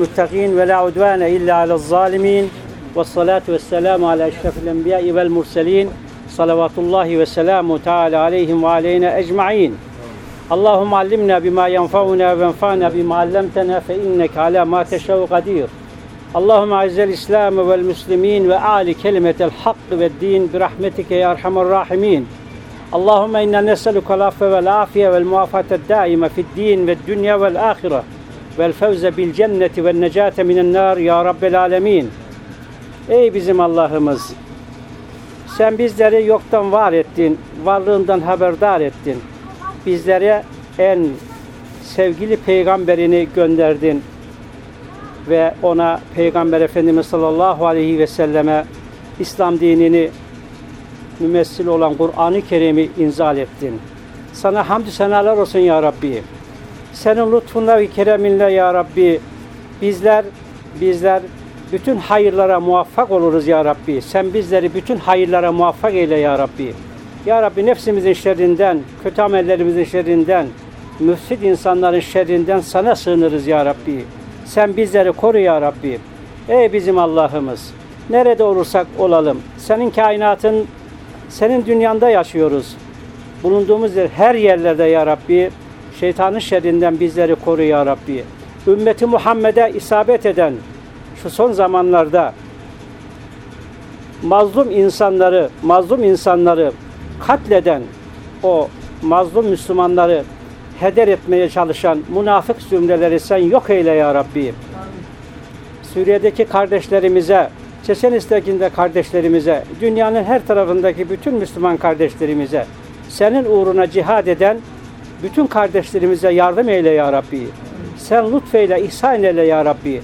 للمتقين ولا عدوان إلا على الظالمين. والصلاة والسلام على أشرف الأنبياء والمرسلين. صلوات الله وسلامه تعالى عليهم وعلينا أجمعين. اللهم علمنا بما ينفعنا وانفعنا بما علمتنا فإنك على ما تشاء قدير. اللهم أعز الإسلام والمسلمين وأعلي كلمة الحق والدين برحمتك يا أرحم الراحمين. اللهم إنا نسألك العفو والعافية والمعافاة الدائمة في الدين والدنيا والآخرة. vel fevze bil cenneti ve necate minen nar ya rabbel alemin. Ey bizim Allah'ımız sen bizleri yoktan var ettin, varlığından haberdar ettin. Bizlere en sevgili peygamberini gönderdin ve ona Peygamber Efendimiz sallallahu aleyhi ve selleme İslam dinini mümessil olan Kur'an-ı Kerim'i inzal ettin. Sana hamdü senalar olsun ya Rabbi. Senin lütfunla ve kereminle ya Rabbi bizler bizler bütün hayırlara muvaffak oluruz ya Rabbi. Sen bizleri bütün hayırlara muvaffak eyle ya Rabbi. Ya Rabbi nefsimizin şerrinden, kötü amellerimizin şerrinden, müfsid insanların şerrinden sana sığınırız ya Rabbi. Sen bizleri koru ya Rabbi. Ey bizim Allah'ımız. Nerede olursak olalım. Senin kainatın, senin dünyanda yaşıyoruz. Bulunduğumuz yer, her yerlerde ya Rabbi. Şeytanın şerrinden bizleri koru ya Rabbi. Ümmeti Muhammed'e isabet eden şu son zamanlarda mazlum insanları, mazlum insanları katleden o mazlum Müslümanları heder etmeye çalışan münafık zümreleri sen yok eyle ya Rabbi. Suriye'deki kardeşlerimize, Çeçenistan'daki kardeşlerimize, dünyanın her tarafındaki bütün Müslüman kardeşlerimize, senin uğruna cihad eden bütün kardeşlerimize yardım eyle ya Rabbi. Sen lütfeyle, ihsan eyle ya Rabbi.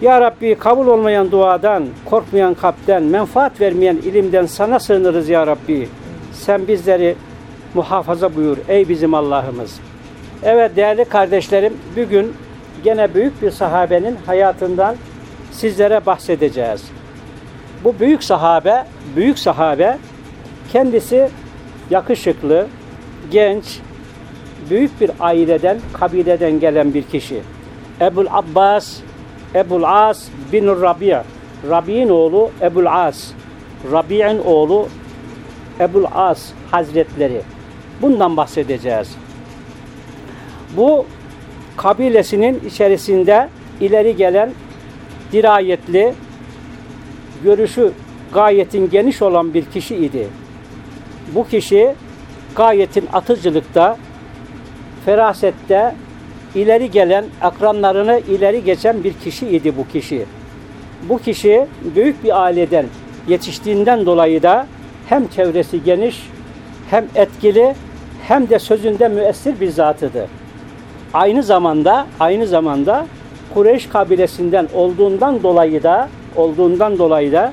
Ya Rabbi kabul olmayan duadan, korkmayan kalpten, menfaat vermeyen ilimden sana sığınırız ya Rabbi. Sen bizleri muhafaza buyur ey bizim Allah'ımız. Evet değerli kardeşlerim bugün gene büyük bir sahabenin hayatından sizlere bahsedeceğiz. Bu büyük sahabe, büyük sahabe kendisi yakışıklı, genç, büyük bir aileden, kabileden gelen bir kişi. Ebul Abbas, Ebul As bin Rabi' Rabi'in oğlu Ebul As. Rabi'in oğlu Ebul As Hazretleri. Bundan bahsedeceğiz. Bu kabilesinin içerisinde ileri gelen dirayetli, görüşü gayetin geniş olan bir kişi idi. Bu kişi gayetin atıcılıkta, ferasette ileri gelen, akranlarını ileri geçen bir kişi idi bu kişi. Bu kişi büyük bir aileden yetiştiğinden dolayı da hem çevresi geniş, hem etkili, hem de sözünde müessir bir zatıdır. Aynı zamanda, aynı zamanda Kureyş kabilesinden olduğundan dolayı da olduğundan dolayı da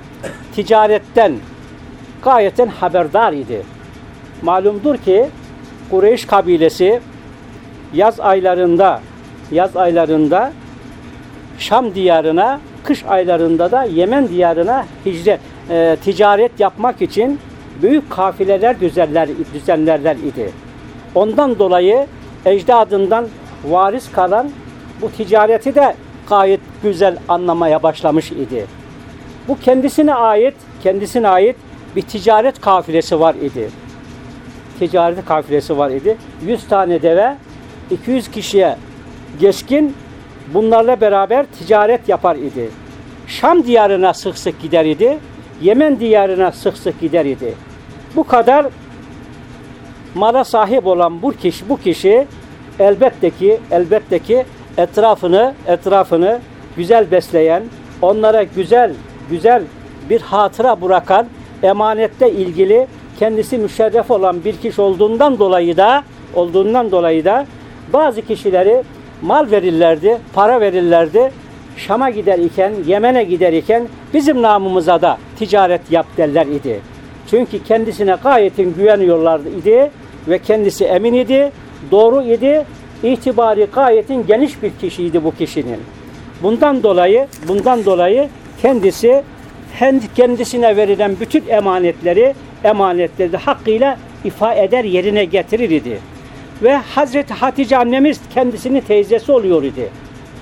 ticaretten gayeten haberdar idi. Malumdur ki Kureyş kabilesi yaz aylarında yaz aylarında Şam diyarına, kış aylarında da Yemen diyarına hicret, e, ticaret yapmak için büyük kafileler düzenler, düzenlerler idi. Ondan dolayı ecdadından varis kalan bu ticareti de gayet güzel anlamaya başlamış idi. Bu kendisine ait, kendisine ait bir ticaret kafilesi var idi. Ticaret kafilesi var idi. 100 tane deve, 200 kişiye geçkin bunlarla beraber ticaret yapar idi. Şam diyarına sık sık gider idi. Yemen diyarına sık sık gider idi. Bu kadar mala sahip olan bu kişi, bu kişi elbette ki elbette ki etrafını etrafını güzel besleyen, onlara güzel güzel bir hatıra bırakan, emanette ilgili kendisi müşerref olan bir kişi olduğundan dolayı da olduğundan dolayı da bazı kişileri mal verirlerdi, para verirlerdi. Şam'a gider iken, Yemen'e gider iken bizim namımıza da ticaret yap derler idi. Çünkü kendisine gayetin güveniyorlardı idi ve kendisi emin idi, doğru idi, itibari gayetin geniş bir kişiydi bu kişinin. Bundan dolayı, bundan dolayı kendisi kendisine verilen bütün emanetleri, emanetleri hakkıyla ifa eder, yerine getirir idi. Ve Hazreti Hatice annemiz kendisinin teyzesi oluyor idi.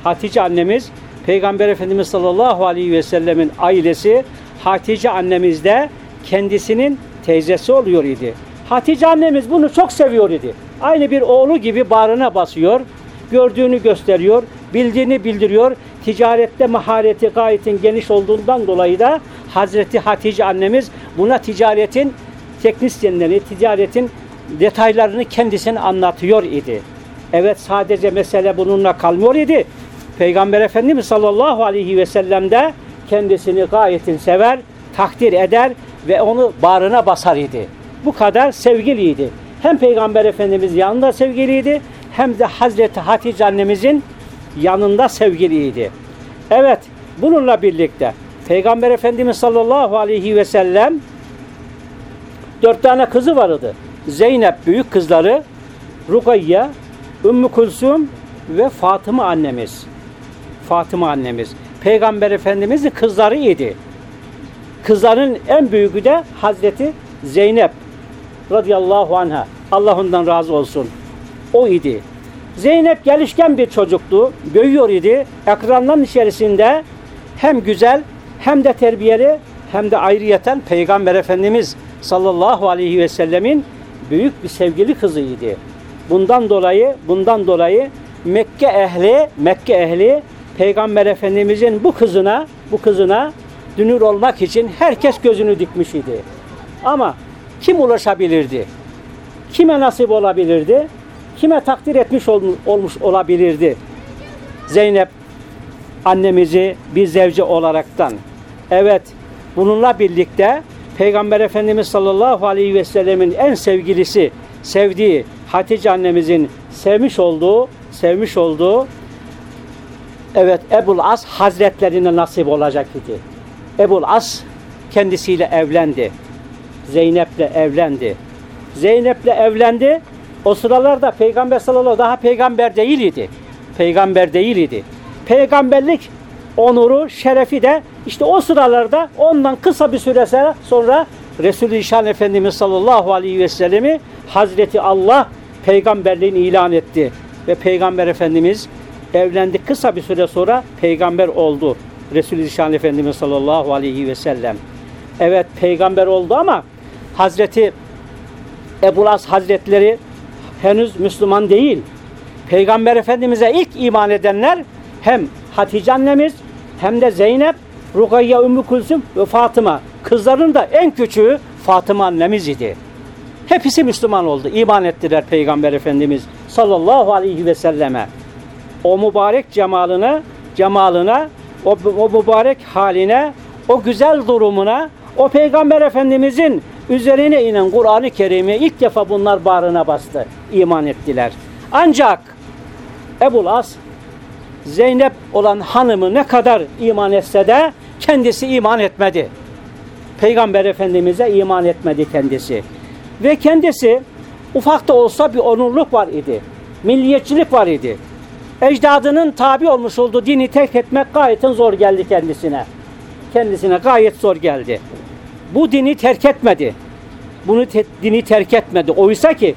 Hatice annemiz Peygamber Efendimiz sallallahu aleyhi ve sellemin ailesi Hatice annemiz de kendisinin teyzesi oluyor idi. Hatice annemiz bunu çok seviyor idi. Aynı bir oğlu gibi bağrına basıyor, gördüğünü gösteriyor, bildiğini bildiriyor. Ticarette mahareti gayetin geniş olduğundan dolayı da Hazreti Hatice annemiz buna ticaretin teknisyenleri, ticaretin detaylarını kendisine anlatıyor idi. Evet sadece mesele bununla kalmıyor idi. Peygamber Efendimiz sallallahu aleyhi ve sellem de kendisini gayetin sever, takdir eder ve onu bağrına basar idi. Bu kadar sevgiliydi. Hem Peygamber Efendimiz yanında sevgiliydi hem de Hazreti Hatice annemizin yanında sevgiliydi. Evet bununla birlikte Peygamber Efendimiz sallallahu aleyhi ve sellem dört tane kızı vardı. Zeynep büyük kızları, Rukayye, Ümmü Kulsum ve Fatıma annemiz. Fatıma annemiz. Peygamber Efendimizin kızları idi. Kızların en büyüğü de Hazreti Zeynep radıyallahu anha. Allah ondan razı olsun. O idi. Zeynep gelişken bir çocuktu. Büyüyor idi. Ekranların içerisinde hem güzel hem de terbiyeli hem de ayrıyeten Peygamber Efendimiz sallallahu aleyhi ve sellemin büyük bir sevgili kızıydı. Bundan dolayı bundan dolayı Mekke ehli Mekke ehli Peygamber Efendimizin bu kızına bu kızına dünür olmak için herkes gözünü dikmiş idi. Ama kim ulaşabilirdi? Kime nasip olabilirdi? Kime takdir etmiş olmuş olabilirdi? Zeynep annemizi bir zevce olaraktan. Evet, bununla birlikte Peygamber Efendimiz sallallahu aleyhi ve sellemin en sevgilisi, sevdiği Hatice annemizin sevmiş olduğu, sevmiş olduğu evet Ebul As Hazretlerine nasip olacak idi. Ebul As kendisiyle evlendi. Zeynep'le evlendi. Zeynep'le evlendi. O sıralarda Peygamber sallallahu daha peygamber değil idi. Peygamber değil idi. Peygamberlik onuru, şerefi de işte o sıralarda ondan kısa bir süre sonra Resul-i Şan Efendimiz sallallahu aleyhi ve sellemi Hazreti Allah peygamberliğini ilan etti. Ve Peygamber Efendimiz evlendi kısa bir süre sonra peygamber oldu. Resul-i Şan Efendimiz sallallahu aleyhi ve sellem. Evet peygamber oldu ama Hazreti Ebu Las Hazretleri henüz Müslüman değil. Peygamber Efendimiz'e ilk iman edenler hem Hatice annemiz hem de Zeynep, Rukayye Ümmü Kulsum ve Fatıma. Kızların da en küçüğü Fatıma annemiz idi. Hepsi Müslüman oldu. İman ettiler Peygamber Efendimiz sallallahu aleyhi ve selleme. O mübarek cemalına, cemalına, o, o mübarek haline, o güzel durumuna, o Peygamber Efendimizin üzerine inen Kur'an-ı Kerim'i ilk defa bunlar bağrına bastı. iman ettiler. Ancak Ebul As Zeynep olan hanımı ne kadar iman etse de kendisi iman etmedi. Peygamber Efendimiz'e iman etmedi kendisi. Ve kendisi ufak da olsa bir onurluk var idi. Milliyetçilik var idi. Ecdadının tabi olmuş olduğu dini terk etmek gayet zor geldi kendisine. Kendisine gayet zor geldi. Bu dini terk etmedi. Bunu te dini terk etmedi. Oysa ki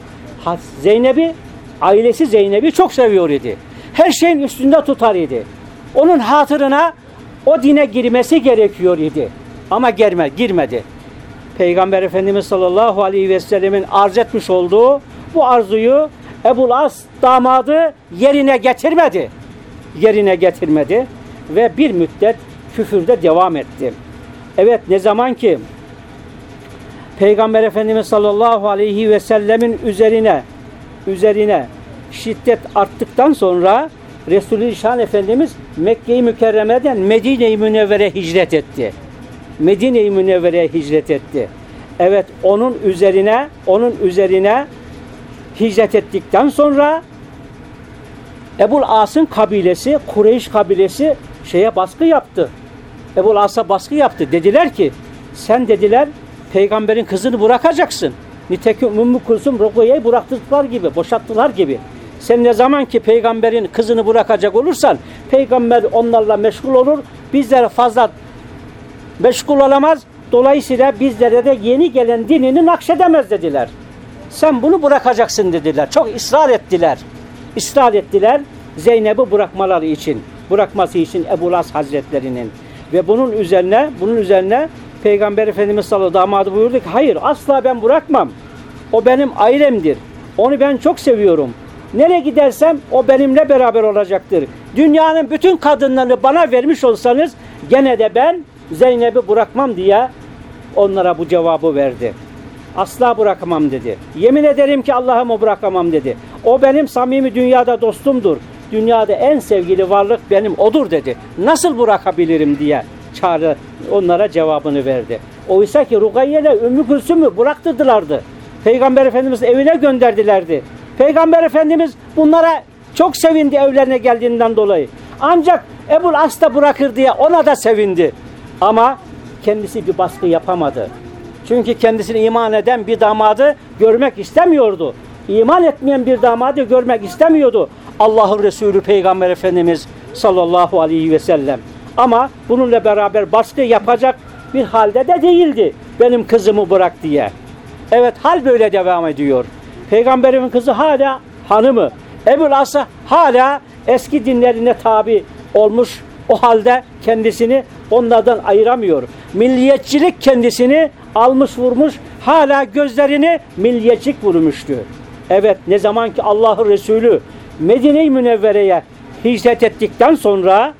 Zeynep'i, ailesi Zeynep'i çok seviyor idi her şeyin üstünde tutar idi. Onun hatırına o dine girmesi gerekiyor idi. Ama girme, girmedi. Peygamber Efendimiz sallallahu aleyhi ve sellemin arz etmiş olduğu bu arzuyu Ebul As damadı yerine getirmedi. Yerine getirmedi ve bir müddet küfürde devam etti. Evet ne zaman ki Peygamber Efendimiz sallallahu aleyhi ve sellemin üzerine üzerine şiddet arttıktan sonra Resulü Şan Efendimiz Mekke-i Mükerreme'den Medine-i Münevvere hicret etti. Medine-i Münevvere'ye hicret etti. Evet onun üzerine onun üzerine hicret ettikten sonra Ebul As'ın kabilesi, Kureyş kabilesi şeye baskı yaptı. Ebul As'a baskı yaptı. Dediler ki sen dediler peygamberin kızını bırakacaksın. Nitekim Ümmü Kulsum Rukiye'yi bıraktıklar gibi, boşattılar gibi. Sen ne zaman ki peygamberin kızını bırakacak olursan peygamber onlarla meşgul olur. Bizler fazla meşgul olamaz. Dolayısıyla bizlere de yeni gelen dinini nakşedemez dediler. Sen bunu bırakacaksın dediler. Çok ısrar ettiler. Israr ettiler Zeynep'i bırakmaları için. bırakması için Ebu Las Hazretlerinin ve bunun üzerine bunun üzerine Peygamber Efendimiz sallallahu damadı buyurdu ki hayır asla ben bırakmam. O benim ailemdir. Onu ben çok seviyorum. Nereye gidersem o benimle beraber olacaktır. Dünyanın bütün kadınlarını bana vermiş olsanız gene de ben Zeynep'i bırakmam diye onlara bu cevabı verdi. Asla bırakamam dedi. Yemin ederim ki Allah'ımı bırakamam dedi. O benim samimi dünyada dostumdur. Dünyada en sevgili varlık benim odur dedi. Nasıl bırakabilirim diye çağrı onlara cevabını verdi. Oysa ki Rugayye ile Ümmü Gülsüm'ü bıraktırdılardı. Peygamber Efendimiz evine gönderdilerdi. Peygamber Efendimiz bunlara çok sevindi evlerine geldiğinden dolayı. Ancak Ebul As da bırakır diye ona da sevindi. Ama kendisi bir baskı yapamadı. Çünkü kendisine iman eden bir damadı görmek istemiyordu. İman etmeyen bir damadı görmek istemiyordu. Allah'ın Resulü Peygamber Efendimiz sallallahu aleyhi ve sellem. Ama bununla beraber baskı yapacak bir halde de değildi. Benim kızımı bırak diye. Evet hal böyle devam ediyor. Peygamberimin kızı hala hanımı. Ebul As'a hala eski dinlerine tabi olmuş o halde kendisini onlardan ayıramıyor. Milliyetçilik kendisini almış vurmuş hala gözlerini milliyetçilik vurmuştu. Evet ne zaman ki Allah'ın Resulü Medine-i Münevvere'ye hicret ettikten sonra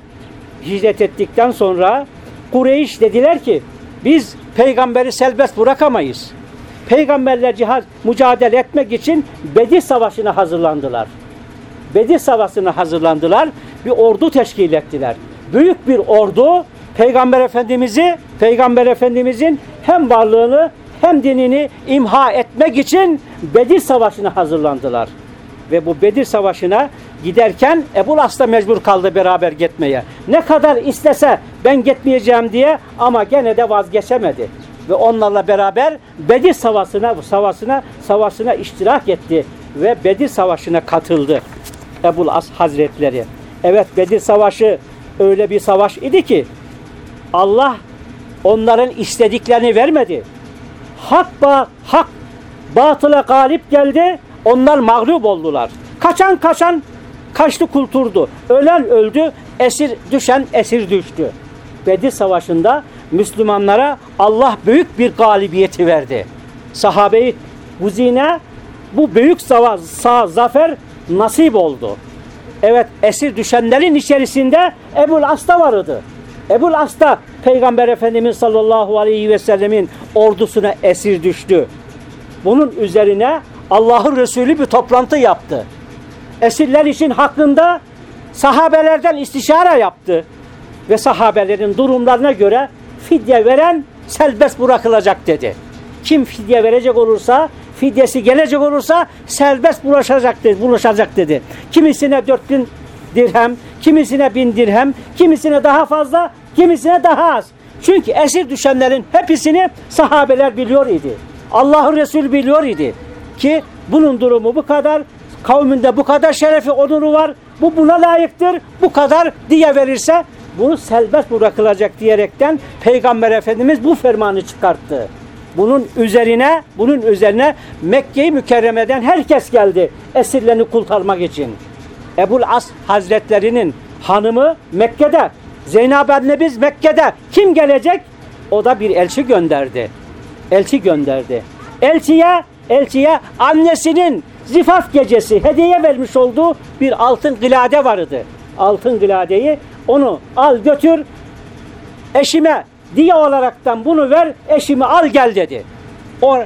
hicret ettikten sonra Kureyş dediler ki biz peygamberi selbest bırakamayız. Peygamberler cihaz mücadele etmek için Bedir Savaşı'na hazırlandılar. Bedir Savaşı'na hazırlandılar. Bir ordu teşkil ettiler. Büyük bir ordu Peygamber Efendimiz'i, Peygamber Efendimiz'in hem varlığını hem dinini imha etmek için Bedir Savaşı'na hazırlandılar. Ve bu Bedir Savaşı'na giderken Ebu Las mecbur kaldı beraber gitmeye. Ne kadar istese ben gitmeyeceğim diye ama gene de vazgeçemedi. Ve onlarla beraber Bedir Savaşı'na, savaşına, savaşına iştirak etti ve Bedir Savaşı'na katıldı. Ebu As Hazretleri. Evet Bedir Savaşı öyle bir savaş idi ki Allah onların istediklerini vermedi. Hak ba hak batıla galip geldi. Onlar mağlup oldular. Kaçan kaçan kaçtı kulturdu. Ölen öldü, esir düşen esir düştü. Bedir Savaşı'nda Müslümanlara Allah büyük bir galibiyeti verdi. Sahabeyi bu zine bu büyük savaş, sağ, zafer nasip oldu. Evet esir düşenlerin içerisinde Ebul As'ta vardı. Ebul As'ta Peygamber Efendimiz sallallahu aleyhi ve sellemin ordusuna esir düştü. Bunun üzerine Allah'ın Resulü bir toplantı yaptı. Esirler için hakkında sahabelerden istişare yaptı. Ve sahabelerin durumlarına göre fidye veren serbest bırakılacak dedi. Kim fidye verecek olursa, fidyesi gelecek olursa serbest bulaşacak dedi. Bulaşacak dedi. Kimisine 4000 dirhem, kimisine 1000 dirhem, kimisine daha fazla, kimisine daha az. Çünkü esir düşenlerin hepsini sahabeler biliyor idi. Allah'ın Resulü biliyor idi ki bunun durumu bu kadar, kavminde bu kadar şerefi, onuru var, bu buna layıktır, bu kadar diye verirse bunu serbest bırakılacak diyerekten Peygamber Efendimiz bu fermanı çıkarttı. Bunun üzerine, bunun üzerine Mekke'yi mükerremeden herkes geldi esirlerini kurtarmak için. Ebul As Hazretlerinin hanımı Mekke'de, Zeynep annemiz Mekke'de. Kim gelecek? O da bir elçi gönderdi. Elçi gönderdi. Elçiye, elçiye annesinin zifaf gecesi hediye vermiş olduğu bir altın gılade vardı. Altın gıladeyi onu al götür eşime diye olaraktan bunu ver eşimi al gel dedi. O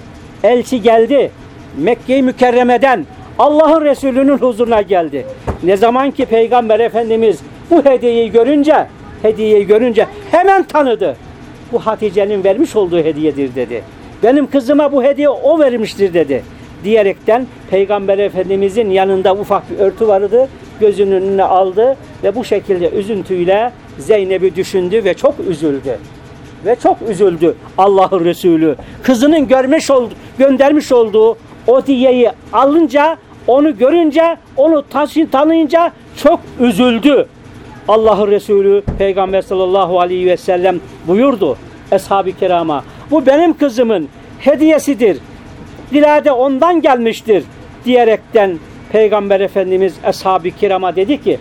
elçi geldi Mekke-i Mükerreme'den Allah'ın Resulü'nün huzuruna geldi. Ne zaman ki Peygamber Efendimiz bu hediyeyi görünce hediyeyi görünce hemen tanıdı. Bu Hatice'nin vermiş olduğu hediyedir dedi. Benim kızıma bu hediye o vermiştir dedi. Diyerekten Peygamber Efendimizin yanında ufak bir örtü vardı. Gözünün önüne aldı ve bu şekilde üzüntüyle Zeynep'i düşündü ve çok üzüldü. Ve çok üzüldü Allah'ın Resulü. Kızının görmüş oldu, göndermiş olduğu o diyeyi alınca, onu görünce, onu tanıyınca çok üzüldü. Allah'ın Resulü Peygamber sallallahu aleyhi ve sellem buyurdu Eshab-ı kirama. Bu benim kızımın hediyesidir. Dilade ondan gelmiştir diyerekten Peygamber Efendimiz Eshab-ı kirama dedi ki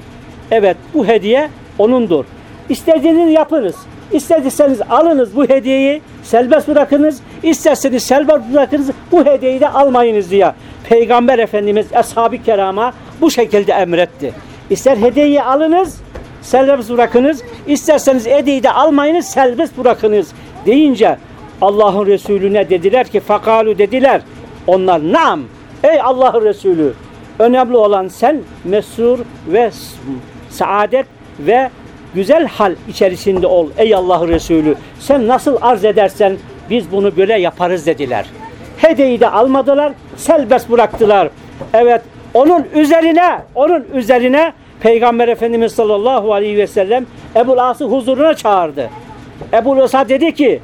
evet bu hediye O'nundur. İstediğinizi yapınız. İstediyseniz alınız bu hediyeyi, serbest bırakınız. İsterseniz serbest bırakınız, bu hediyeyi de almayınız diye. Peygamber Efendimiz Ashab-ı Kerama bu şekilde emretti. İster hediyeyi alınız, serbest bırakınız. İsterseniz hediyeyi de almayınız, serbest bırakınız deyince Allah'ın Resulüne dediler ki fakalu dediler. Onlar nam. Ey Allah'ın Resulü önemli olan sen mesrur ve saadet ve güzel hal içerisinde ol ey Allah'ın Resulü. Sen nasıl arz edersen biz bunu böyle yaparız dediler. Hediyeyi de almadılar, selbest bıraktılar. Evet, onun üzerine, onun üzerine Peygamber Efendimiz sallallahu aleyhi ve sellem Ebu As'ı huzuruna çağırdı. Ebu As'a dedi ki,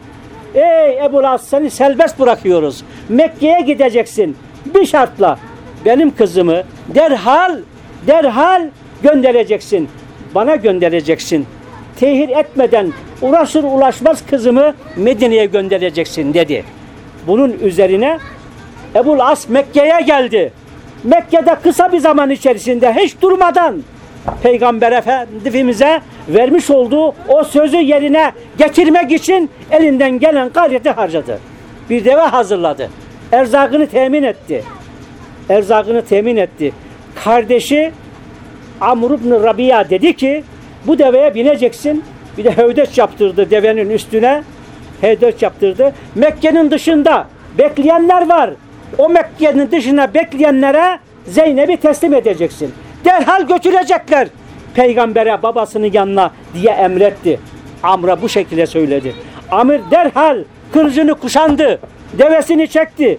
Ey Ebu As seni selbest bırakıyoruz. Mekke'ye gideceksin. Bir şartla benim kızımı derhal derhal göndereceksin. Bana göndereceksin. Tehir etmeden uğraşır ulaşmaz kızımı Medine'ye göndereceksin dedi. Bunun üzerine Ebu As Mekke'ye geldi. Mekke'de kısa bir zaman içerisinde hiç durmadan Peygamber Efendimiz'e vermiş olduğu o sözü yerine getirmek için elinden gelen gayreti harcadı. Bir deve hazırladı. Erzakını temin etti. Erzakını temin etti. Kardeşi Amr ibn Rabia dedi ki bu deveye bineceksin. Bir de hevdeç yaptırdı devenin üstüne. Hevdeç yaptırdı. Mekke'nin dışında bekleyenler var. O Mekke'nin dışına bekleyenlere Zeynep'i teslim edeceksin. Derhal götürecekler peygambere babasının yanına diye emretti. Amr'a bu şekilde söyledi. Amr derhal kılıcını kuşandı. Devesini çekti.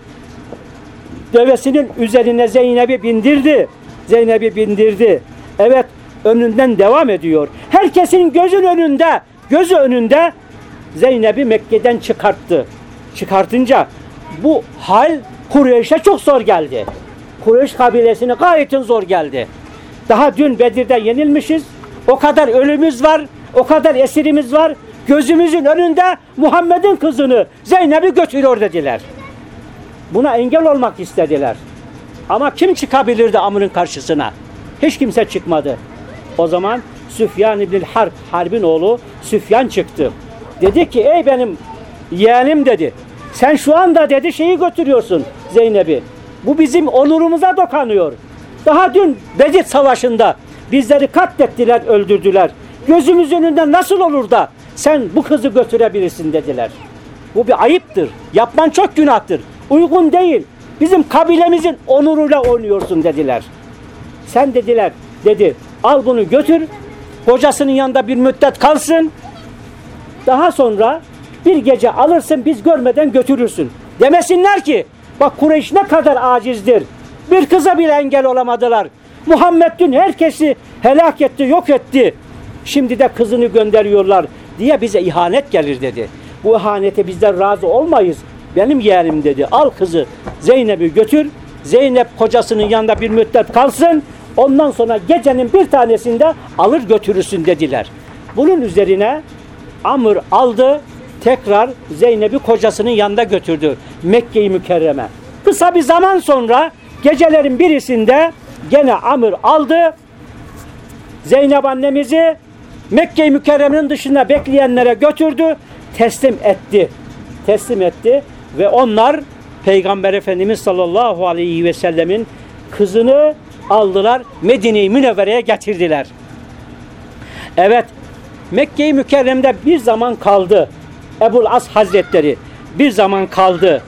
Devesinin üzerine Zeynep'i bindirdi. Zeynep'i bindirdi. Evet önünden devam ediyor. Herkesin gözün önünde, gözü önünde Zeynep'i Mekke'den çıkarttı. Çıkartınca bu hal Kureyş'e çok zor geldi. Kureyş kabilesine gayet zor geldi. Daha dün Bedir'de yenilmişiz. O kadar ölümüz var. O kadar esirimiz var. Gözümüzün önünde Muhammed'in kızını Zeynep'i götürüyor dediler. Buna engel olmak istediler. Ama kim çıkabilirdi Amr'ın karşısına? Hiç kimse çıkmadı. O zaman Süfyan İbn Harp, Harbin oğlu Süfyan çıktı. Dedi ki ey benim yeğenim dedi. Sen şu anda dedi şeyi götürüyorsun Zeynep'i. Bu bizim onurumuza dokanıyor. Daha dün Bedir Savaşı'nda bizleri katlettiler, öldürdüler. Gözümüz önünde nasıl olur da sen bu kızı götürebilirsin dediler. Bu bir ayıptır. Yapman çok günahtır. Uygun değil. Bizim kabilemizin onuruyla oynuyorsun dediler. Sen dediler, dedi al bunu götür. Kocasının yanında bir müddet kalsın. Daha sonra bir gece alırsın biz görmeden götürürsün. Demesinler ki bak Kureyş ne kadar acizdir. Bir kıza bile engel olamadılar. Muhammed dün herkesi helak etti, yok etti. Şimdi de kızını gönderiyorlar diye bize ihanet gelir dedi. Bu ihanete bizler razı olmayız. Benim yeğenim dedi. Al kızı Zeynep'i götür. Zeynep kocasının yanında bir müddet kalsın. Ondan sonra gecenin bir tanesinde alır götürürsün dediler. Bunun üzerine Amr aldı. Tekrar Zeynep'i kocasının yanında götürdü. Mekke-i Mükerreme. Kısa bir zaman sonra Gecelerin birisinde gene Amr aldı. Zeynep annemizi Mekke-i Mükerreme'nin dışında bekleyenlere götürdü. Teslim etti. Teslim etti ve onlar Peygamber Efendimiz sallallahu aleyhi ve sellemin kızını aldılar. Medine-i Münevvere'ye getirdiler. Evet Mekke-i Mükerrem'de bir zaman kaldı. Ebul As Hazretleri bir zaman kaldı.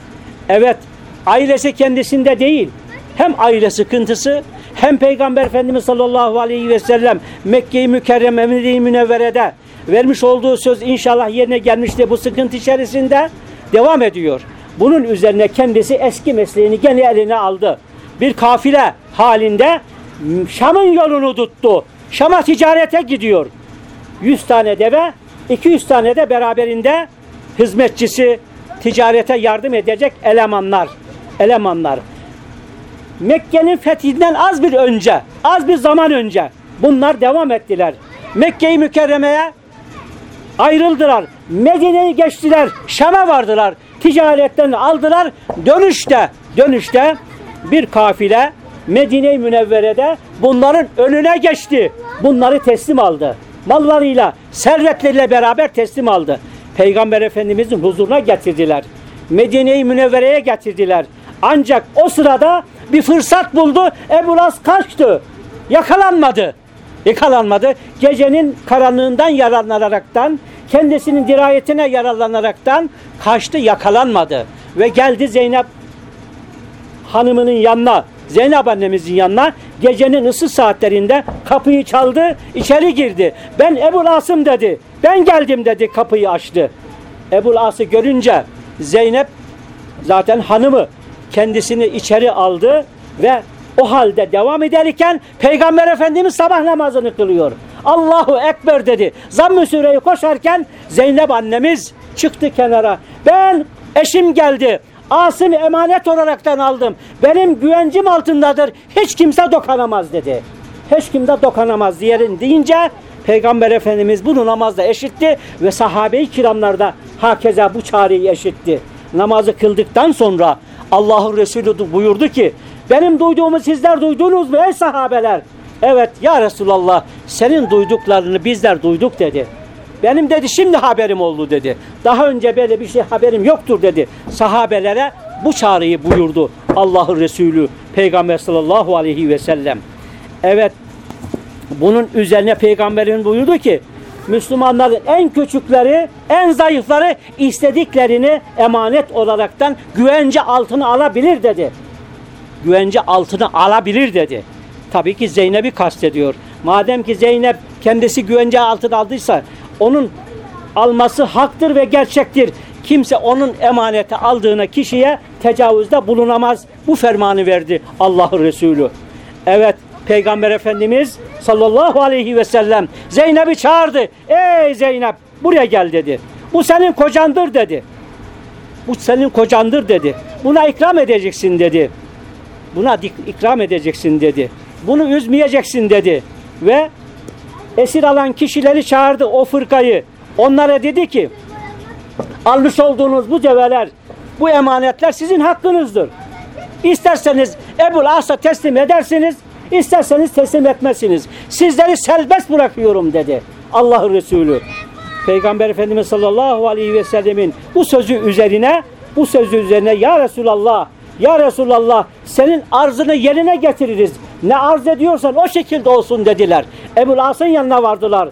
Evet ailesi kendisinde değil hem aile sıkıntısı hem Peygamber Efendimiz sallallahu aleyhi ve sellem Mekke-i Mükerreme Medine-i Münevvere'de vermiş olduğu söz inşallah yerine gelmişti bu sıkıntı içerisinde devam ediyor. Bunun üzerine kendisi eski mesleğini gene eline aldı. Bir kafile halinde Şam'ın yolunu tuttu. Şam'a ticarete gidiyor. 100 tane deve, 200 tane de beraberinde hizmetçisi, ticarete yardım edecek elemanlar. Elemanlar. Mekke'nin fethinden az bir önce, az bir zaman önce bunlar devam ettiler. Mekke'yi Mükerreme'ye ayrıldılar. Medine'yi geçtiler. Şam'a vardılar. Ticaretten aldılar. Dönüşte, dönüşte bir kafile Medine-i Münevvere'de bunların önüne geçti. Bunları teslim aldı. mallarıyla, servetleriyle beraber teslim aldı. Peygamber Efendimizin huzuruna getirdiler. Medine-i Münevvere'ye getirdiler. Ancak o sırada bir fırsat buldu. Ebu Las kaçtı. Yakalanmadı. Yakalanmadı. Gecenin karanlığından yararlanaraktan, kendisinin dirayetine yararlanaraktan kaçtı, yakalanmadı. Ve geldi Zeynep hanımının yanına, Zeynep annemizin yanına gecenin ısı saatlerinde kapıyı çaldı, içeri girdi. Ben Ebu Asım dedi. Ben geldim dedi, kapıyı açtı. Ebu As'ı görünce Zeynep zaten hanımı kendisini içeri aldı ve o halde devam ederken Peygamber Efendimiz sabah namazını kılıyor. Allahu Ekber dedi. Zamm-ı Sure'yi koşarken Zeynep annemiz çıktı kenara. Ben eşim geldi. Asım emanet olaraktan aldım. Benim güvencim altındadır. Hiç kimse dokanamaz dedi. Hiç kimse dokanamaz diyerin deyince Peygamber Efendimiz bunu namazda eşitti ve sahabe-i kiramlar da hakeza bu çağrıyı eşitti. Namazı kıldıktan sonra Allah'ın Resulü buyurdu ki benim duyduğumu sizler duydunuz mu ey sahabeler? Evet ya Resulallah senin duyduklarını bizler duyduk dedi. Benim dedi şimdi haberim oldu dedi. Daha önce böyle bir şey haberim yoktur dedi. Sahabelere bu çağrıyı buyurdu Allah'ın Resulü Peygamber sallallahu aleyhi ve sellem. Evet bunun üzerine peygamberin buyurdu ki Müslümanların en küçükleri, en zayıfları istediklerini emanet olaraktan güvence altına alabilir dedi. Güvence altına alabilir dedi. Tabii ki Zeynep'i kastediyor. Madem ki Zeynep kendisi güvence altına aldıysa onun alması haktır ve gerçektir. Kimse onun emaneti aldığına kişiye tecavüzde bulunamaz. Bu fermanı verdi Allah'ın Resulü. Evet Peygamber Efendimiz sallallahu aleyhi ve sellem Zeynep'i çağırdı. Ey Zeynep buraya gel dedi. Bu senin kocandır dedi. Bu senin kocandır dedi. Buna ikram edeceksin dedi. Buna ikram edeceksin dedi. Bunu üzmeyeceksin dedi. Ve esir alan kişileri çağırdı o fırkayı. Onlara dedi ki almış olduğunuz bu develer, bu emanetler sizin hakkınızdır. İsterseniz Ebu As'a teslim edersiniz, isterseniz teslim etmezsiniz. Sizleri serbest bırakıyorum dedi Allah Resulü. Peygamber Efendimiz sallallahu aleyhi ve sellemin bu sözü üzerine, bu sözü üzerine ya Resulallah, ya Resulallah senin arzını yerine getiririz. Ne arz ediyorsan o şekilde olsun dediler. Ebu As'ın yanına vardılar.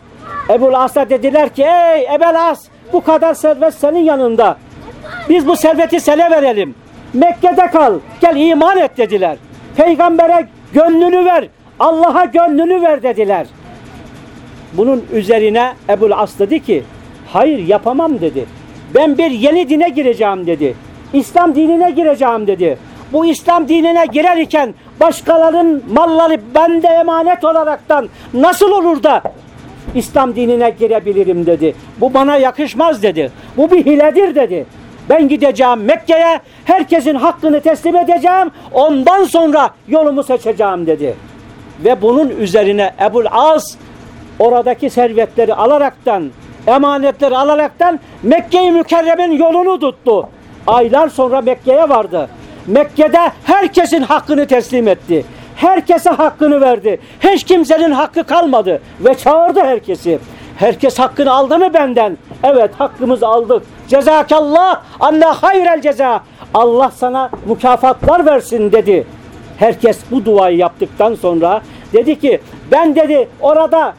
Ebu As'a dediler ki ey Ebel As bu kadar servet senin yanında. Biz bu serveti sene verelim. Mekke'de kal. Gel iman et dediler. Peygambere gönlünü ver. Allah'a gönlünü ver dediler. Bunun üzerine Ebu As dedi ki hayır yapamam dedi. Ben bir yeni dine gireceğim dedi. İslam dinine gireceğim dedi. Bu İslam dinine girerken başkalarının malları bende emanet olaraktan nasıl olur da İslam dinine girebilirim dedi. Bu bana yakışmaz dedi. Bu bir hiledir dedi. Ben gideceğim Mekke'ye, herkesin hakkını teslim edeceğim, ondan sonra yolumu seçeceğim dedi. Ve bunun üzerine Ebul Az oradaki servetleri alaraktan, emanetleri alaraktan Mekke-i Mükerrem'in yolunu tuttu. Aylar sonra Mekke'ye vardı. Mekke'de herkesin hakkını teslim etti. Herkese hakkını verdi. Hiç kimsenin hakkı kalmadı ve çağırdı herkesi. Herkes hakkını aldı mı benden? Evet hakkımızı aldık. Cezakallah anna hayrel ceza. Allah sana mükafatlar versin dedi. Herkes bu duayı yaptıktan sonra dedi ki ben dedi orada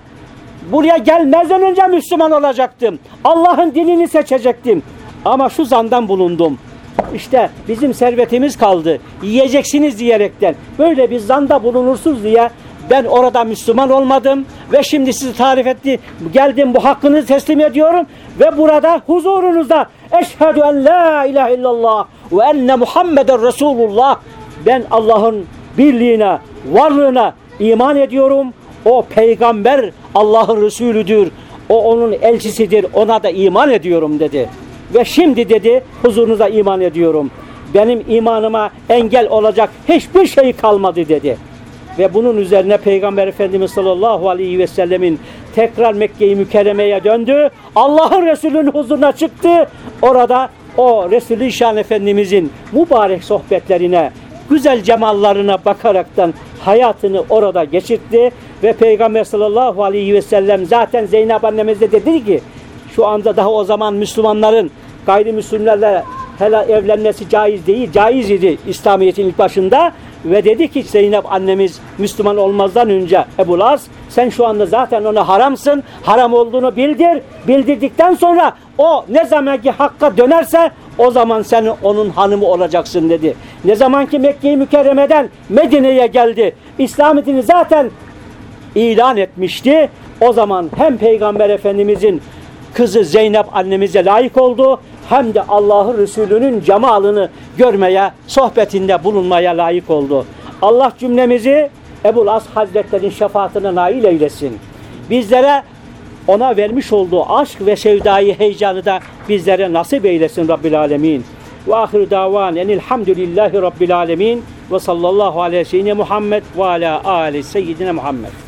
buraya gelmezden önce Müslüman olacaktım. Allah'ın dinini seçecektim. Ama şu zandan bulundum. İşte bizim servetimiz kaldı. Yiyeceksiniz diyerekten böyle bir zanda bulunursunuz diye ben orada Müslüman olmadım ve şimdi sizi tarif etti. Geldim bu hakkınızı teslim ediyorum ve burada huzurunuzda eşhedü en la ilahe illallah ve enne Muhammeden Resulullah ben Allah'ın birliğine, varlığına iman ediyorum. O peygamber Allah'ın Resulüdür. O onun elçisidir. Ona da iman ediyorum dedi. Ve şimdi dedi huzurunuza iman ediyorum. Benim imanıma engel olacak hiçbir şey kalmadı dedi. Ve bunun üzerine Peygamber Efendimiz sallallahu aleyhi ve sellemin tekrar Mekke-i Mükerreme'ye döndü. Allah'ın Resulü'nün huzuruna çıktı. Orada o Resulü Şan Efendimizin mübarek sohbetlerine, güzel cemallarına bakaraktan hayatını orada geçirtti ve Peygamber sallallahu aleyhi ve sellem zaten Zeynep annemiz de dedi ki şu anda daha o zaman Müslümanların gayrimüslimlerle hele evlenmesi caiz değil, caiz idi İslamiyet'in ilk başında ve dedi ki Zeynep annemiz Müslüman olmazdan önce Ebu Las sen şu anda zaten ona haramsın, haram olduğunu bildir, bildirdikten sonra o ne zaman ki hakka dönerse o zaman sen onun hanımı olacaksın dedi. Ne zaman ki Mekke-i Mükerreme'den Medine'ye geldi, İslamiyet'ini zaten ilan etmişti. O zaman hem Peygamber Efendimizin kızı Zeynep annemize layık oldu hem de Allah'ı Resulü'nün cemalını görmeye, sohbetinde bulunmaya layık oldu. Allah cümlemizi Ebu As Hazretleri'nin şefaatine nail eylesin. Bizlere ona vermiş olduğu aşk ve sevdayı heyecanı da bizlere nasip eylesin Rabbil Alemin. Ve ahiru davan enilhamdülillahi Rabbil Alemin ve sallallahu aleyhi ve Muhammed ve ala ali seyyidine Muhammed.